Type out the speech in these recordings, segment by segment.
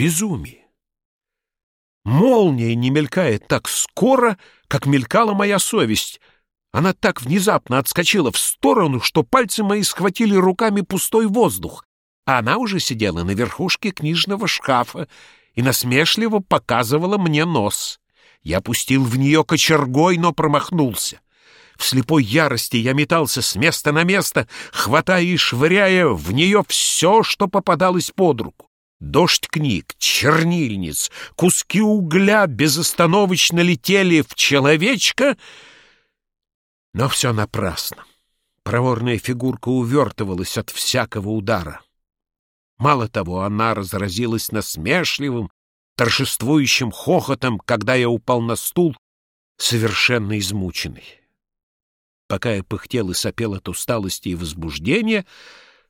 безумие. Молния не мелькает так скоро, как мелькала моя совесть. Она так внезапно отскочила в сторону, что пальцы мои схватили руками пустой воздух, а она уже сидела на верхушке книжного шкафа и насмешливо показывала мне нос. Я пустил в нее кочергой, но промахнулся. В слепой ярости я метался с места на место, хватая и швыряя в нее все, что попадалось под руку. Дождь книг, чернильниц, куски угля безостановочно летели в человечка, но все напрасно. Проворная фигурка увертывалась от всякого удара. Мало того, она разразилась насмешливым, торжествующим хохотом, когда я упал на стул, совершенно измученный. Пока я пыхтел и сопел от усталости и возбуждения,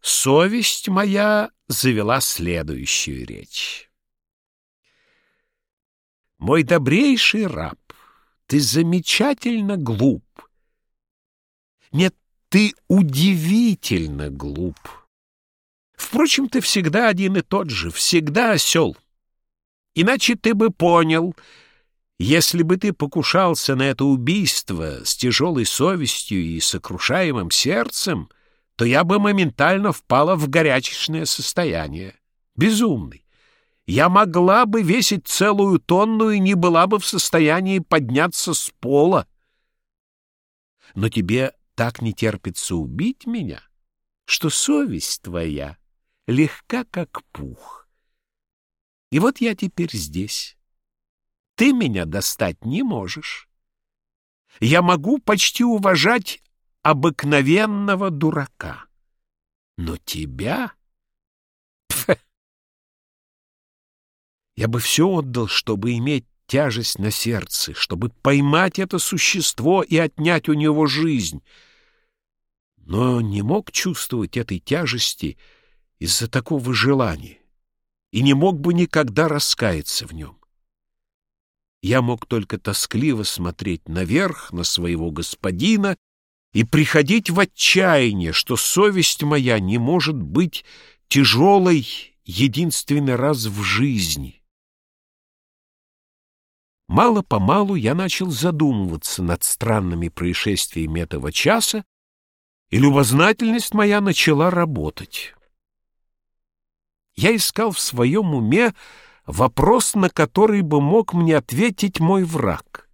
совесть моя завела следующую речь. «Мой добрейший раб, ты замечательно глуп. Нет, ты удивительно глуп. Впрочем, ты всегда один и тот же, всегда осел. Иначе ты бы понял, если бы ты покушался на это убийство с тяжелой совестью и сокрушаемым сердцем, то я бы моментально впала в горячечное состояние. Безумный. Я могла бы весить целую тонну и не была бы в состоянии подняться с пола. Но тебе так не терпится убить меня, что совесть твоя легка, как пух. И вот я теперь здесь. Ты меня достать не можешь. Я могу почти уважать обыкновенного дурака. Но тебя... Пф! Я бы все отдал, чтобы иметь тяжесть на сердце, чтобы поймать это существо и отнять у него жизнь. Но не мог чувствовать этой тяжести из-за такого желания и не мог бы никогда раскаяться в нем. Я мог только тоскливо смотреть наверх на своего господина и приходить в отчаяние, что совесть моя не может быть тяжелой единственный раз в жизни. Мало-помалу я начал задумываться над странными происшествиями этого часа, и любознательность моя начала работать я искал в своем уме вопрос, на который бы мог мне ответить мой враг.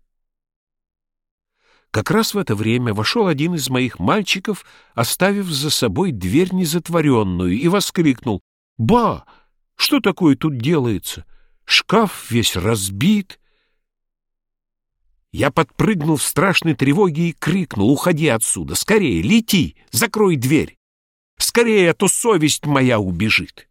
Как раз в это время вошел один из моих мальчиков, оставив за собой дверь незатворенную, и воскликнул «Ба! Что такое тут делается? Шкаф весь разбит!» Я подпрыгнул в страшной тревоге и крикнул «Уходи отсюда! Скорее, лети! Закрой дверь! Скорее, а то совесть моя убежит!»